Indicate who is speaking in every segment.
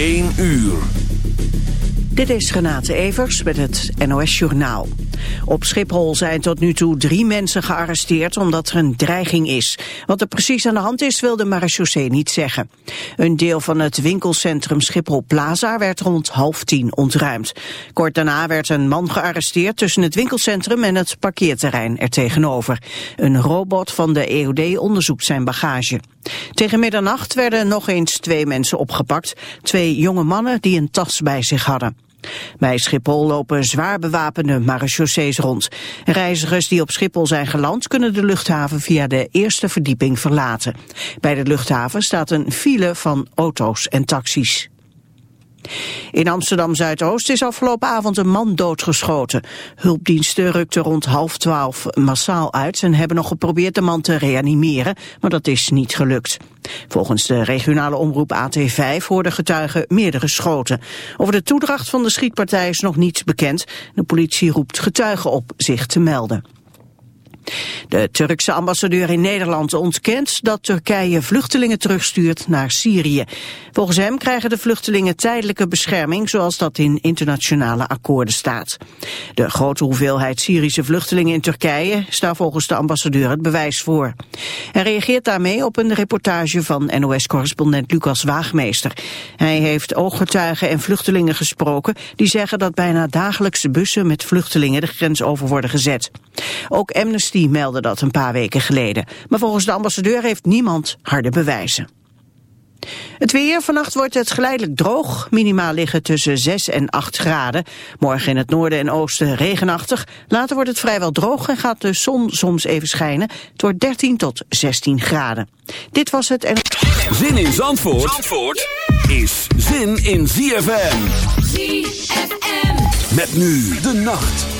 Speaker 1: 1 uur.
Speaker 2: Dit is Renate Evers met het NOS Journaal. Op Schiphol zijn tot nu toe drie mensen gearresteerd omdat er een dreiging is. Wat er precies aan de hand is wil de marechaussee niet zeggen. Een deel van het winkelcentrum Schiphol Plaza werd rond half tien ontruimd. Kort daarna werd een man gearresteerd tussen het winkelcentrum en het parkeerterrein er tegenover. Een robot van de EOD onderzoekt zijn bagage. Tegen middernacht werden nog eens twee mensen opgepakt. Twee jonge mannen die een tas bij zich hadden. Bij Schiphol lopen zwaar bewapende marechaussees rond. Reizigers die op Schiphol zijn geland kunnen de luchthaven via de eerste verdieping verlaten. Bij de luchthaven staat een file van auto's en taxis. In Amsterdam-Zuidoost is afgelopen avond een man doodgeschoten. Hulpdiensten rukten rond half twaalf massaal uit... en hebben nog geprobeerd de man te reanimeren, maar dat is niet gelukt. Volgens de regionale omroep AT5 hoorden getuigen meerdere schoten. Over de toedracht van de schietpartij is nog niets bekend. De politie roept getuigen op zich te melden. De Turkse ambassadeur in Nederland ontkent dat Turkije vluchtelingen terugstuurt naar Syrië. Volgens hem krijgen de vluchtelingen tijdelijke bescherming zoals dat in internationale akkoorden staat. De grote hoeveelheid Syrische vluchtelingen in Turkije staat volgens de ambassadeur het bewijs voor. Hij reageert daarmee op een reportage van NOS-correspondent Lucas Waagmeester. Hij heeft ooggetuigen en vluchtelingen gesproken die zeggen dat bijna dagelijkse bussen met vluchtelingen de grens over worden gezet. Ook Amnesty meldde dat een paar weken geleden. Maar volgens de ambassadeur heeft niemand harde bewijzen. Het weer, vannacht wordt het geleidelijk droog. Minimaal liggen tussen 6 en 8 graden. Morgen in het noorden en oosten regenachtig. Later wordt het vrijwel droog en gaat de zon soms even schijnen. Het wordt 13 tot 16 graden. Dit was het en...
Speaker 1: Zin in Zandvoort, Zandvoort is zin in ZFM. ZFM. Met nu de nacht.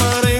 Speaker 3: mare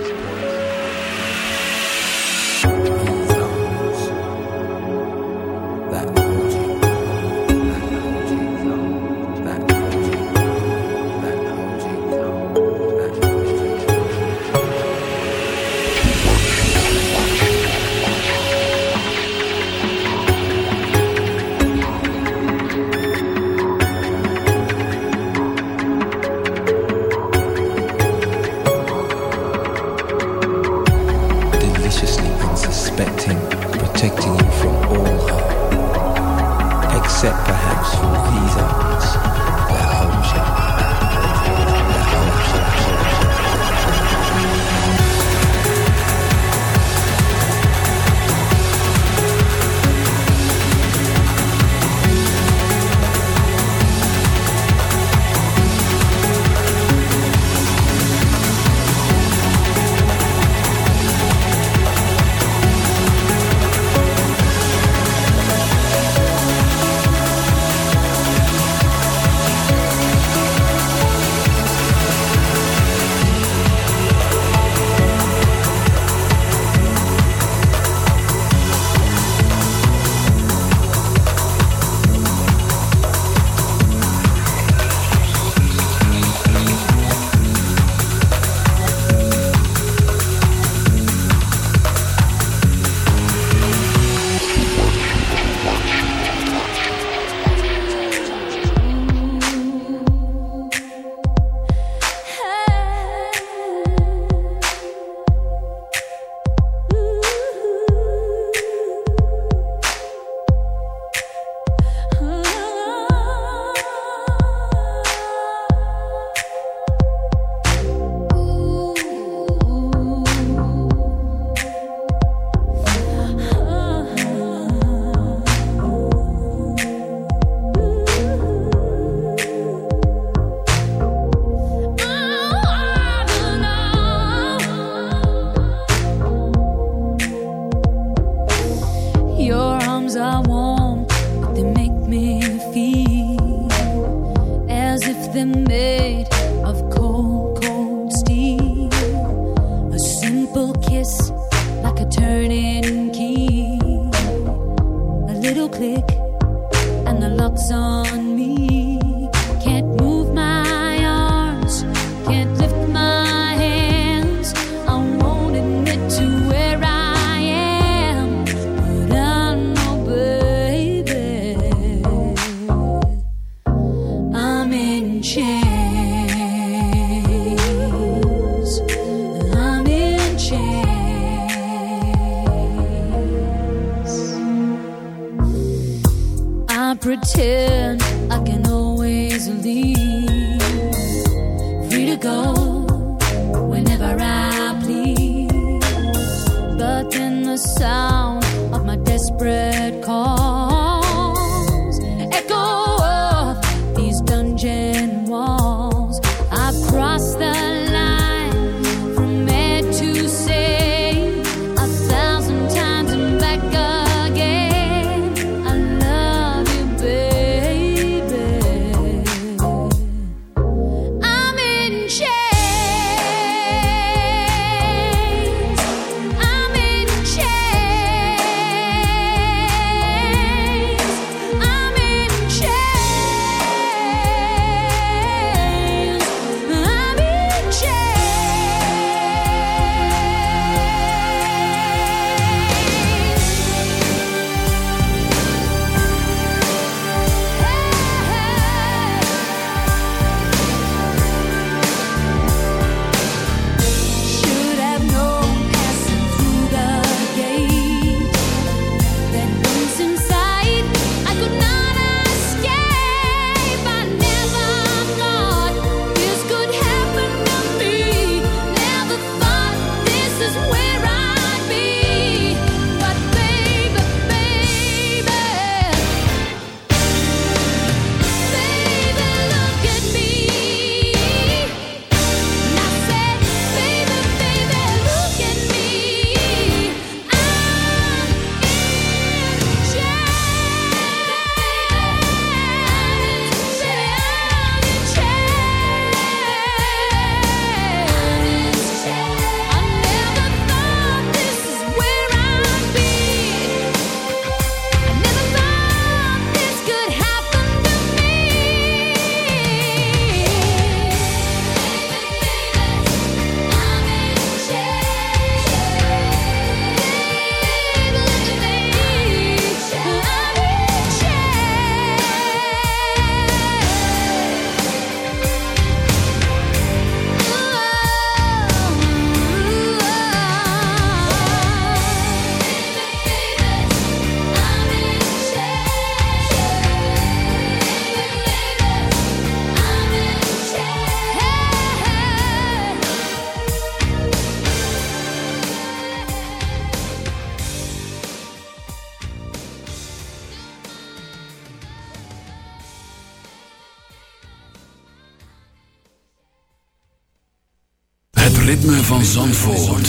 Speaker 1: Ritme van Zandvoort.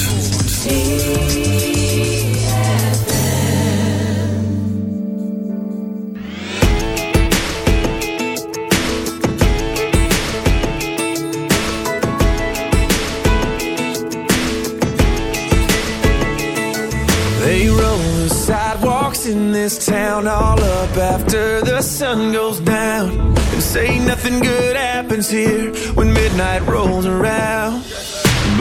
Speaker 3: They roll the sidewalks in this town all up after the sun goes down. And say nothing good happens here when midnight rolls around.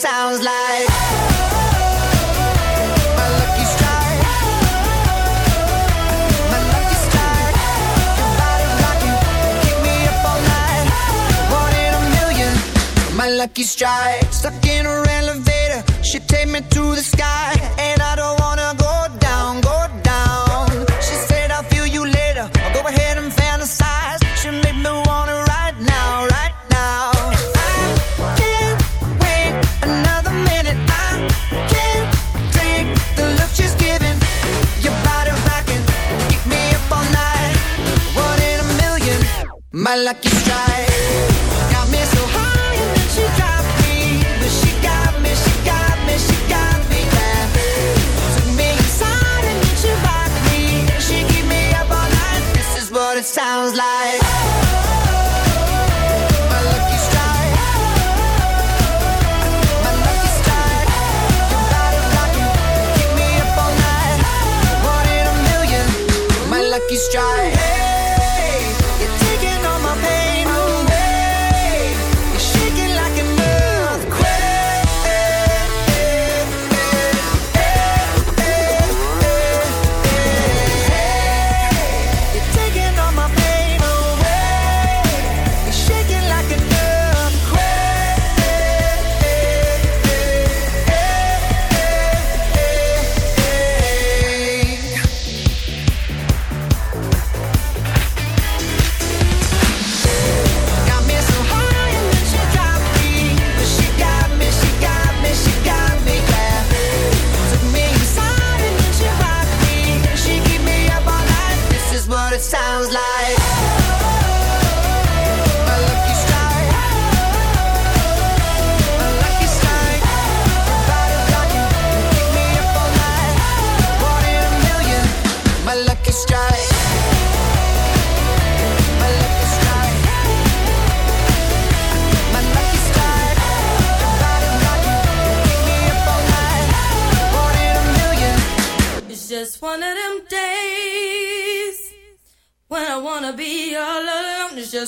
Speaker 4: Sounds like. My lucky strike. A. Stuck in her elevator, she take me to the sky, and I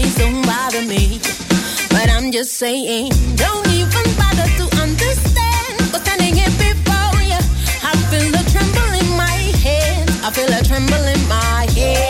Speaker 5: please don't bother me. But I'm just saying, don't even bother to understand what's standing here before you. I
Speaker 6: feel a tremble in my head. I feel a tremble in my
Speaker 7: head.